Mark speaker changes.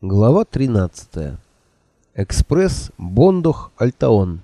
Speaker 1: Глава 13. Экспресс Бондох-Альтаон.